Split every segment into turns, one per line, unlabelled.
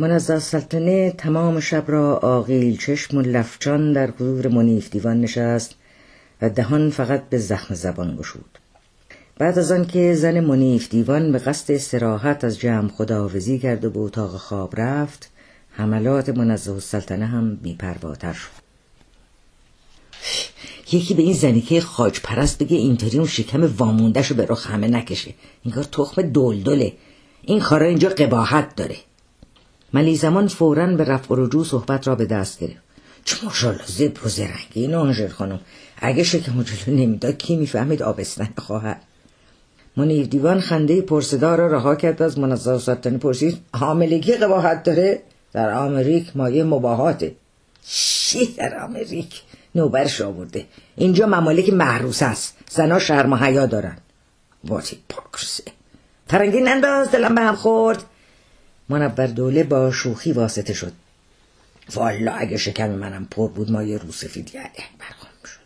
منزه سلطنه تمام شب را آقیل چشم و لفچان در حضور منیف دیوان نشست و دهان فقط به زخم زبان گشود. بعد از آنکه زن منیف دیوان به قصد استراحت از جمع خداحافظی کرد و به اتاق خواب رفت حملات منزه السلطنه هم بیپرواتر شد. یکی به این زنیکه خاج پرست بگه اینطوری اون شکم واموندهشو به رخ همه نکشه. کار تخم دلدله. این کارا اینجا قباحت داره. ملی زمان فورا به رفع و رجوع صحبت را به دست گرفت. چه ماشالله زب و زرنگی این آنجل خانم. اگه شکم و جلو نمی‌داد کی می‌فهمید آبستن خواهد؟ منیر دیوان خنده پرسدار را رها کرد از منظر سلطنه پرسید حاملگی قباحت داره؟ در آمریک مایه مباهاته. چی در آمریک؟ نوبرش آورده. اینجا ممالک محروس است. زنا شرم و حیا دارن. واتی پاکرسه. ترنگی ننداز دلم به هم خورد. منبر دوله با شوخی واسطه شد. والا اگه شکم منم پر بود ما یه رو سفید اکبر خانم شد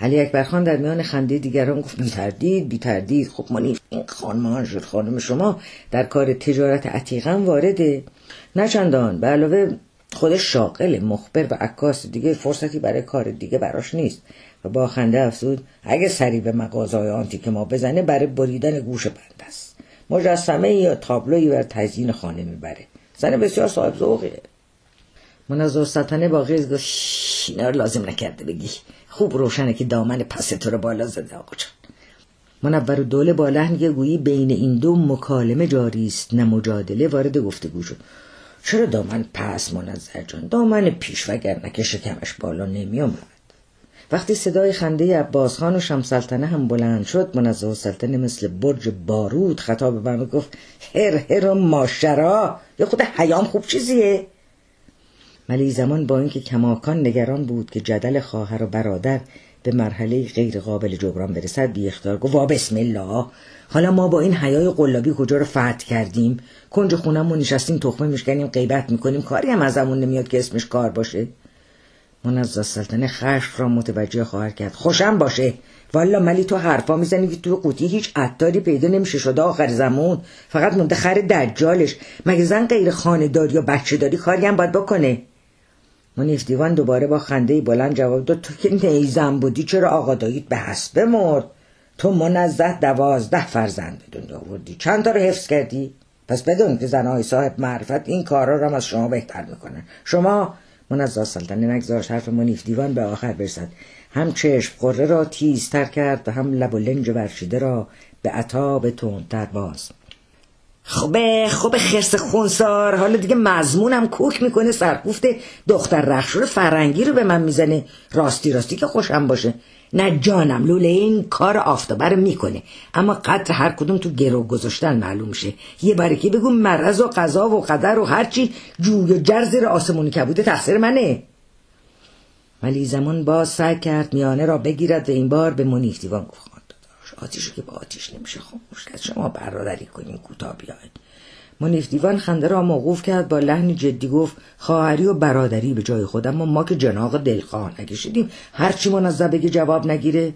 علی اکبر خان در میان خنده دیگران گفت بی تردید بی تردید خب منی این خانم خانم شما در کار تجارت عتیقا وارده. نه چندان به علاوه خودش شاغل مخبر و عکاس دیگه فرصتی برای کار دیگه براش نیست. و با خنده افزود اگه سری به مغازهای آنتیک ما بزنه برای بریدن گوش بند است. مجسمه یا تابلوی بر تزیین خانه می‌بره. زن بسیار صاحب ذوقه منظر سلطنه با غیز گفت اینا رو لازم نکرده بگی. خوب روشنه که دامن پس تو رو بالا زده آقا جان. منور دوله با لحن گویی بین این دو مکالمه جاری است نه مجادله وارد گفتگو شد. چرا دامن پس منظر جان؟ دامن پیش وگرنه که شکمش بالا نمی آمد وقتی صدای خنده عباس خان و شمسلطنه هم بلند شد منظر سلطنه مثل برج بارود خطاب به گفت هر هر ماشرا یا خود حیام خوب چیزیه. ملی زمان با اینکه کماکان نگران بود که جدل خواهر و برادر به مرحله غیر قابل جبران برسد بی اختیار گفت بسم الله! حالا ما با این حیای قلابی کجا رو فتح کردیم؟ کنج خونمون نشستیم تخمه میشکنیم غیبت می‌کنیم کاری هم ازمون نمیاد که اسمش کار باشه. منزا سلطنه خشم را متوجه خواهر کرد. خوشم باشه. والا ملی تو حرفا می‌زنی که تو قوطی هیچ عطاری پیدا نمیشه. شده آخر زمان. فقط مونده خر دجالش. مگه زن غیر خانهداری یا بچه داری کاری هم باید بکنه؟ منیف دیوان دوباره با خنده بلند جواب داد. تو که نیزم بودی چرا آقا دایید به حسب مرد؟ تو منزه دوازده فرزند به دنیا آوردی. چند تا رو حفظ کردی؟ پس بدون که زنهای صاحب معرفت این کارا رو از شما بهتر می‌کنن. شما منزه سلطنه نگذاشت حرف منیف دیوان به آخر برسد هم چشم قره را تیزتر کرد و هم لب و لنج ورشیده را به عطاب تندتر باز. خوبه خوبه خرس خونسار. حالا دیگه مزمونم کوک می‌کنه سرکوفته دختر رخشور فرنگی رو به من می‌زنه. راستی راستی که خوشم باشه. نه جانم لوله این کار آفتابر می‌کنه. اما قدر هر کدوم تو گرو گذاشتن معلوم شه. یه بارکی بگو مرض و قضا و قدر و هرچی جوی و جر زیر آسمونی کبوده تقصیر منه. ولی زمان باز سعی کرد میانه را بگیرد و این بار به منیف دیوان گفت آتیشو که با آتیش نمیشه خاموش از شما برادری کنیم کوتاه بیاید. منیف دیوان خنده را موقوف کرد با لحنی جدی گفت خواهری و برادری به جای خود اما ما که جناق دلخواه نکشیدیم هرچی منظر بگه جواب نگیره.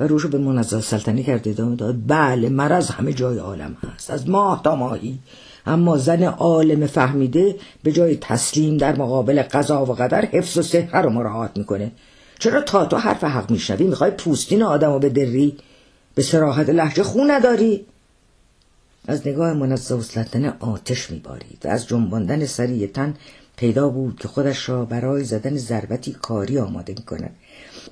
و روشو به منظر سلطنی کرد ادامه داد بله مرض همه جای عالم هست از ماه تا ماهی. اما زن عالم فهمیده به جای تسلیم در مقابل قضا و قدر حفظ و سحر رو مراعات می‌کنه. چرا تا تو حرف حق میشنوی؟ می‌خوای پوستین آدم رو دری به سراحت لحجه خون نداری؟ از نگاه منزه و آتش میبارید و از جنباندن سری تن پیدا بود که خودش را برای زدن ضربتی کاری آماده می کند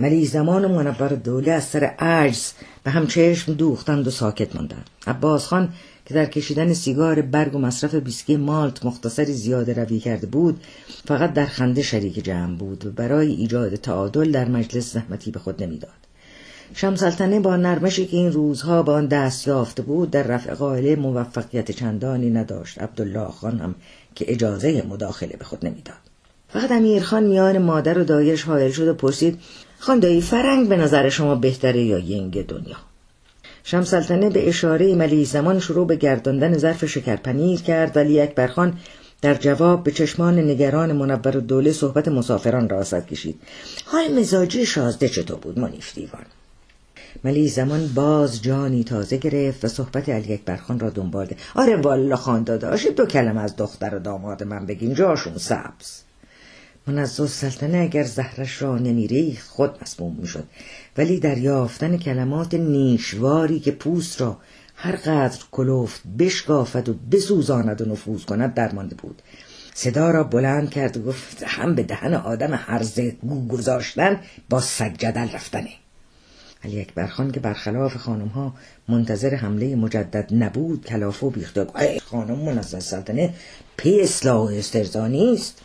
ولی زمان منور دوله از سر عجز به هم چشم دوختند و ساکت ماندند. عباس خان که در کشیدن سیگار برگ و مصرف بیسکی مالت مختصری زیاده روی کرده بود فقط در خنده شریک جمع بود و برای ایجاد تعادل در مجلس زحمتی به خود نمی‌داد. شمسلطنه با نرمشی که این روزها به آن دست یافته بود در رفع قائله موفقیت چندانی نداشت. عبدالله خان هم که اجازه مداخله به خود نمی‌داد. فقط امیرخان میان مادر و دایش حائل شد و پرسید خاندایی فرنگ به نظر شما بهتره یا ینگ دنیا؟ شمسلطنه به اشاره ملی زمان شروع به گرداندن ظرف شکرپنیر کرد. ولی اکبرخان در جواب به چشمان نگران منور و دوله صحبت مسافران را کشید. حال مزاجی شازده چطور بود؟ منیف دیوان. ملی زمان باز جانی تازه گرفت و صحبت علی اکبرخان را دنبال ده. آره والا خان داداش دو کلم از دختر و داماد من بگین جاشون سبز. منزل سلطنه اگر زهرش را نمیریخت خود مسموم می‌شد. ولی در یافتن کلمات نیشواری که پوست را هر قدر کلوفت بشکافد و بسوزاند و نفوذ کند درمانده بود. صدا را بلند کرد و گفت هم به دهن آدم هرزه گو گذاشتن با سگ جدل رفتنه. علی اکبرخان که برخلاف خانم ها منتظر حمله مجدد نبود کلافه بیخته ای خانم منزل سلطنه پی اصلاح و استرزا نیست.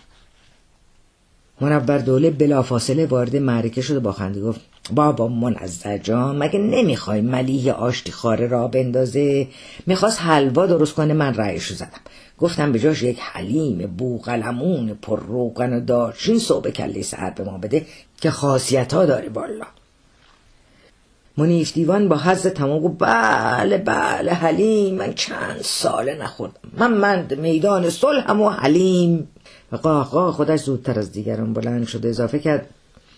منور دوله بلافاصله وارد معرکه شد و با خنده گفت بابا منزه جان مگه نمی‌خوای ملیه آشتی خاره را بندازه؟ می‌خواست حلوا درست کنه من رأیشو زدم. گفتم به جاش یک حلیم بوقلمون پر روغن و دارچین صبح کله سهر به ما بده که خاصیت ها داره بالا منیف دیوان با حز تمام گفت بله بله حلیم. من چند ساله نخوردم. من مند میدان صلحم و حلیم. و قاقا خودش زودتر از دیگران بلند شده اضافه کرد.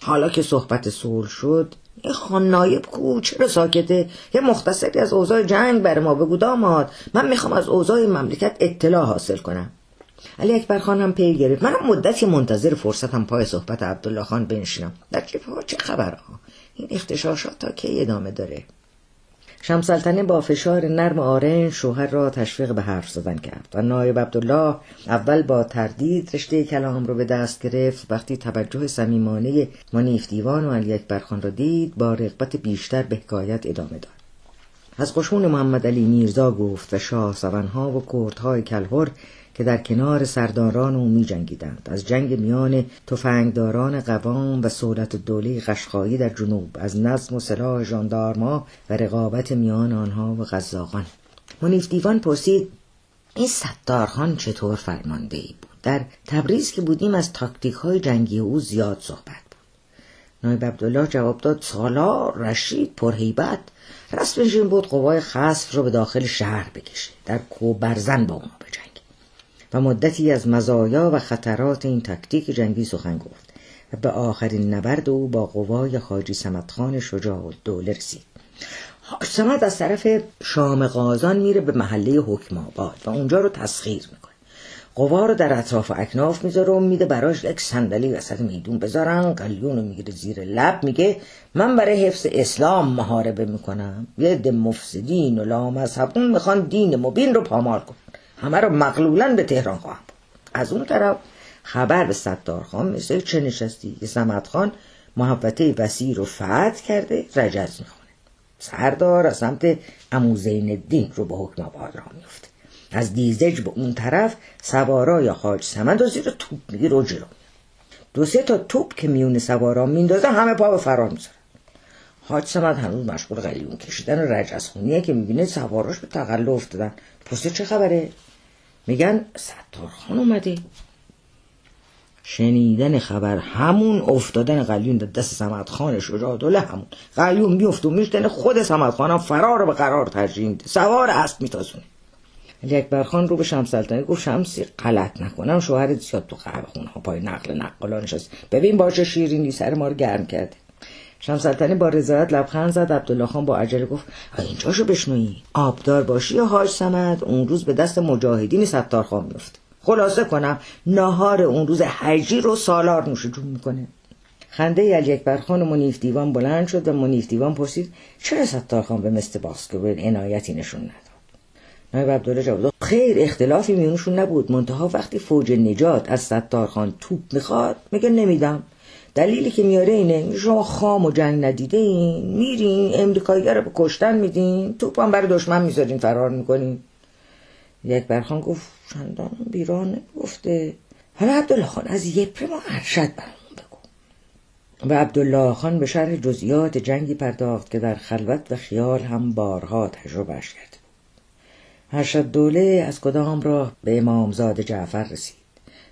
حالا که صحبت صلح شد یه خان نایب کو چرا ساکته. یه مختصری از اوضاع جنگ بر ما بگو داماد. من می‌خوام از اوضاع مملکت اطلاع حاصل کنم. علی اکبر خان هم پی گرفت. منم مدتی منتظر فرصتم پای صحبت عبدالله خان بنشینم. در ها چه خبرها؟ این اختشاشات تا کی ادامه داره. شمسلطنه با فشار نرم آرنج شوهر را تشویق به حرف زدن کرد و نایب عبدالله اول با تردید رشته کلام رو به دست گرفت. وقتی توجه صمیمانه منیف دیوان و علی اکبرخان را دید با رغبت بیشتر به حکایت ادامه داد. از قشون محمد علی میرزا گفت و شاه سونها و کردهای کلهر که در کنار سرداران او می جنگیدند. از جنگ میان تفنگداران قوام و سولت دوله قشقایی در جنوب از نظم و سلاح ژاندارما و رقابت میان آنها و غزاقان منیف دیوان پرسید این ستارخان چطور فرمانده ای بود؟ در تبریز که بودیم از تاکتیک های جنگی او زیاد صحبت بود. نایب عبدالله جواب داد سالار رشید پرهیبت. رسمش این بود قوای خصف رو به داخل شهر بکشه در کوبرزن با بجنگ و مدتی از مزایا و خطرات این تکتیک جنگی سخن گفت. و به آخرین نبرد او با قوای حاجی سمتخان شجاع و دوله رسید. سمت از طرف شام غازان میره به محله حکم آباد و اونجا رو تسخیر می‌کنه. قوا رو در اطراف اکناف می‌ذاره و میده براش یک صندلی وسط میدون بذارن. قلیون رو می‌گیره زیر لب. میگه من برای حفظ اسلام محاربه می‌کنم. یه ده مفسدین و لامذهبون می‌خوان دین مبین رو پامال کن همه رو به تهران خواهم از اون طرف خبر به ستار خان مثل چه نشستی که سمت خان محبته وسیع رو فتح کرده رجز می‌خونه. سردار از سمت اموزین الدین رو به حکم آباد را میفته از دیزج به اون طرف سوارا یا حاج سمند و زیر توپ میگی رو جلو دو سه تا توپ که میون سوارا میندازه همه پا به فرار می‌ذاره حاج سمد هنوز مشغول قلیون کشیدن و رجز خونیه که می‌بینه سواراش به تقلب افتادن. پسته چه خبره؟ میگن ستارخان اومده. شنیدن خبر همون افتادن قلیون در دست سمت خان شجاع دوله همون. قلیون میفت و میشتن خود سمت خانم فرار به قرار ترجیح میده. سوار اسب میتازونه علی اکبر خان رو به شمس سلطنه گفت شمسی غلط نکنم شوهرت زیاد تو قهوه خونه ها پای نقل نقالا نشست. ببین با چه شیرینی سر ما رو گرم کرده. شمسلطنه با رضایت لبخند زد. عبدالله خان با عجله گفت اینجاشو بشنوی. آبدار باشی یا حاج سمد؟ اون روز به دست مجاهدین ستار خان میفته خلاصه کنم نهار اون روز حجی رو سالار نوش جون می‌کنه. خنده علی اکبر خان و منیف دیوان بلند شد و منیف دیوان پرسید چرا ستار خان به مثل باسکوبل عنایتی نشون نداد؟ نایب عبدالله جواب داد خیر اختلافی میونشون نبود. منتها وقتی فوج نجات از ستار خان توپ می‌خواد میگه نمیدم. دلیلی که میاره اینه شما خام و جنگ ندیده میرین امریکایی رو به کشتن میدین توپ هم برای دشمن می‌ذارین فرار می‌کنین. یک برخان گفت چندان بیران گفته حالا عبدالله خان از یپره ما ارشد برامون بگو. و عبدالله خان به شرح جزئیات جنگی پرداخت که در خلوت و خیال هم بارها تجربهش کرده ارشد دوله از کدام راه به امامزاده جعفر رسید؟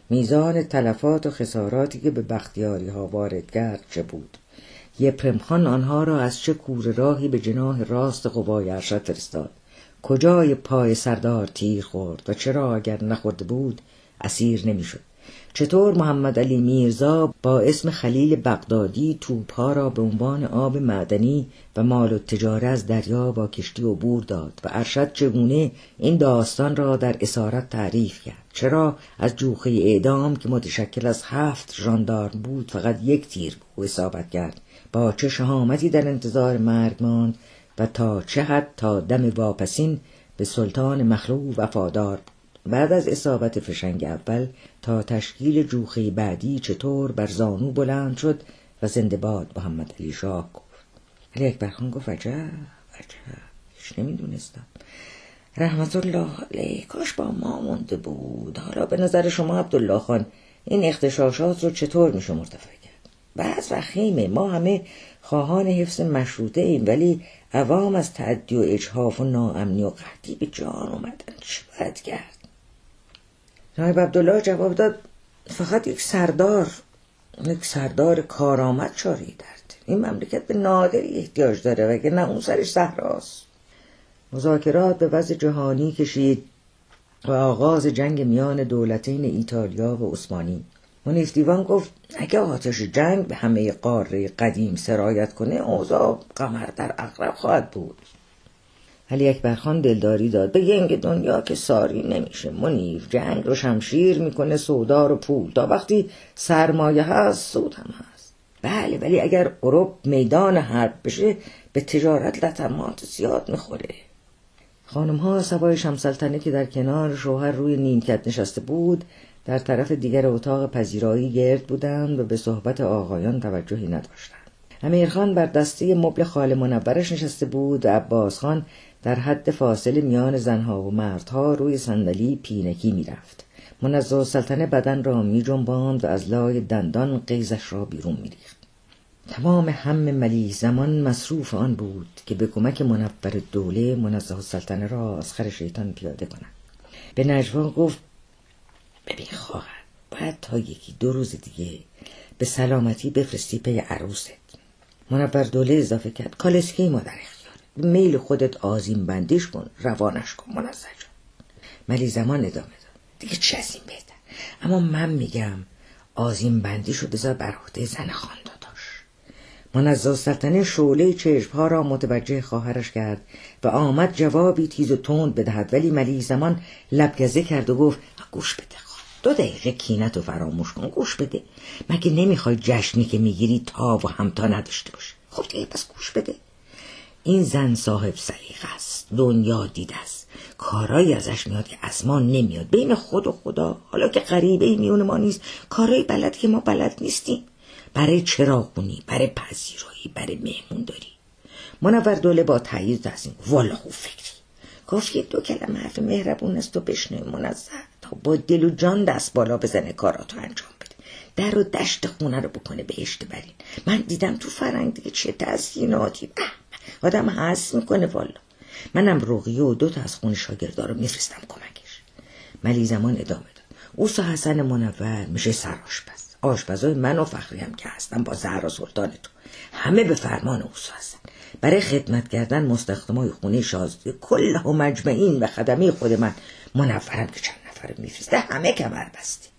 میزان تلفات و خساراتی که به بختیاری ها وارد کرد چه بود؟ یپرمخان آنها را از چه کور راهی به جناه راست قوای ارشد فرستاد؟ کجای پای سردار تیر خورد و چرا اگر نخورده بود اسیر نمی‌شد؟ چطور محمد علی میرزا با اسم خلیل بغدادی توپها را به عنوان آب معدنی و مال و تجاره از دریا با کشتی عبور داد و ارشد چگونه این داستان را در اسارت تعریف کرد. چرا؟ از جوخه اعدام که متشکل از هفت ژاندارم بود فقط یک تیر اصابت کرد. با چه شهامتی در انتظار مرگ ماند و تا چه حد تا دم واپسین به سلطان مخلوع وفادار بود؟ بعد از اصابت فشنگ اول تا تشکیل جوخه بعدی چطور بر زانو بلند شد و زنده باد محمد علی شاه گفت. علی اکبر خان گفت عجب عجب هیچ نمی‌دونستم. رحمت الله علیه کاش با ما مونده بود. حالا به نظر شما عبدالله خان این اختشاشات رو چطور میشه مرتفع کرد؟ بعض وخیمه ما همه خواهان حفظ مشروطه ایم ولی عوام از تعدی و اجحاف و ناامنی و قحطی به جان اومدن. چه باید کرد؟ نایب عبدالله جواب داد فقط یک سردار یک سردار کارآمد چاری درد این مملکت به نادری احتیاج داره نه اون سرش صحراست. مذاکرات به وضع جهانی کشید و آغاز جنگ میان دولتین ایتالیا و عثمانی. منیف دیوان گفت اگه آتش جنگ به همه قاره قدیم سرایت کنه اوضاع قمر در اقرب خواهد بود. علی اکبر خان دلداری داد. به ینگ دنیا که ساری نمیشه. منیف جنگ رو شمشیر می‌کنه سودا رو پول. تا وقتی سرمایه هست سود هم هست. بله ولی اگر اروپ میدان حرب بشه به تجارت لطمات زیاد می‌خوره. خانم ها سوای شمسلطنه که در کنار شوهر روی نیمکت نشسته بود در طرف دیگر اتاق پذیرایی گرد بودند و به صحبت آقایان توجهی نداشتند. امیرخان بر دسته مبل خال منورش نشسته بود. و عباس خان در حد فاصله میان زنها و مردها روی صندلی پینکی می‌رفت. منزه سلطنه بدن را می جنباند و از لای دندان قیزش را بیرون میریخت. تمام هم ملی زمان مصروف آن بود که به کمک منور دوله منزه سلطنه را از خر شیطان پیاده کند. به نجوا گفت ببین خواهر باید تا یکی دو روز دیگه به سلامتی بفرستی پی عروست. منور دوله اضافه کرد کالسکی ما در اختیار میل خودت آزیم بندیش کن روانش کن منزه جان ملی زمان ادامه داد. دیگه چه از این بهتر؟ اما من میگم آزیم بندیش رو بذار بر عهده زن خان داداش منزه سلطنه شعله چشمها را متوجه خواهرش کرد و آمد جوابی تیز و تند بدهد. ولی ملی زمان لبگزه کرد و گفت گوش بده دو دقیقه کینت و فراموش کن. گوش بده. مگه نمی‌خوای جشنی که می‌گیری تا و همتا نداشته باشه خب دیگه پس گوش بده. این زن صاحب سلیقه است. دنیا دیده است. کارایی ازش میاد که از ما نمیاد. بین خود و خدا. حالا که غریبه ای میون ما نیست. کارایی بلد که ما بلد نیستیم. برای چراغونی برای پذیرایی برای مهمون داری منور دوله با تایید تصمیم والا خوب فکری. گفت یه دو کلمه حرف مهربون است و بشنوی منزه تا با دل و جان دست بالا بزنه کاراتو انجام بده. در و دشت خونه رو بکنه بهشت برین. من دیدم تو فرنگ دیگه چه تزییناتی آدم حس می‌کنه والا. منم رقیه و دوتا از خون شاگردا رو میفرستم کمکش. ملی زمان ادامه داد. اوسا حسن منور میشه سر آشپز. آشپزای من و فخری هم که هستم با زهر و سلطان تو. همه به فرمان اوسا هستن برای خدمت کردن مستخدمای خونه شازده کل و مجمعین و خدمه خود من منورم که چند نفر میفرسته همه کمر بستی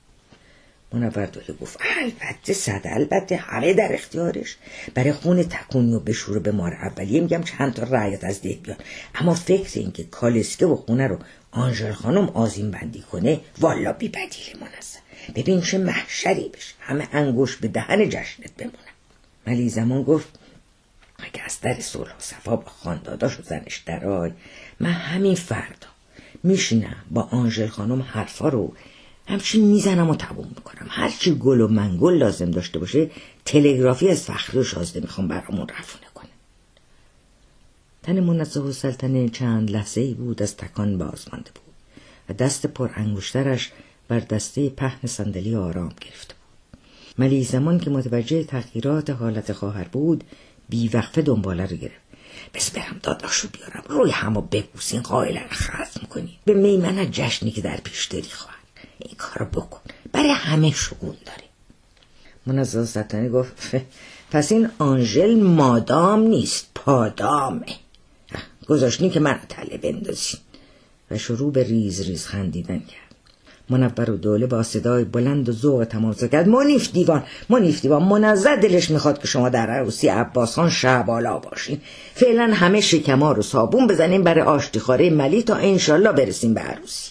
منور دوله گفت البته صد البته همه در اختیارش. برای خون تکونی و بشوره به مار اولیه میگم چند تا رعیت از ده بیان. اما فکر این که کالسکه و خونه رو آنژل خانم آزین بندی کنه والا بی بدیل منظم ببین چه محشری بشه. همه انگوش به دهن جشنت بمونن. ملی زمان گفت اگه از در صلح و صفا با خانداداش و زنش درای من همین فردا میشینم با آنژل خانم حرفا رو همچین می‌زنم و تموم می‌کنم. هرچی گل و منگل لازم داشته باشه تلگرافی از فخری و شازده می‌خوام برامون رفونه کنه. تن منزه و سلطنه چند لحظه ای بود از تکان باز مانده بود و دست پر انگشترش بر دسته پهن صندلی آرام گرفته بود. ملی زمان که متوجه تغییرات حالت خواهر بود بیوقفه دنباله رو گرفت. بس برم داداشو بیارم روی همو ببوسین قائله رو ختم کنی به میمنه جشنی که در پیش داری خواهد این کارو بکن. برای همه شگون داری. منزه سلطنه گفت پس این آنژل مادام نیست پادامه. گذاشتین که من تله بندازین. و شروع به ریز ریز خندیدن کرد. منور و دوله با صدای بلند و ذوق تماسا کرد. منیف دیوان منیف دیوان منظر دلش می‌خواد که شما در عروسی عباس خان شعبالا باشین. فعلا همه شکما رو صابون بزنیم برای آشتیخاره ملی تا انشالله برسیم به عروسی.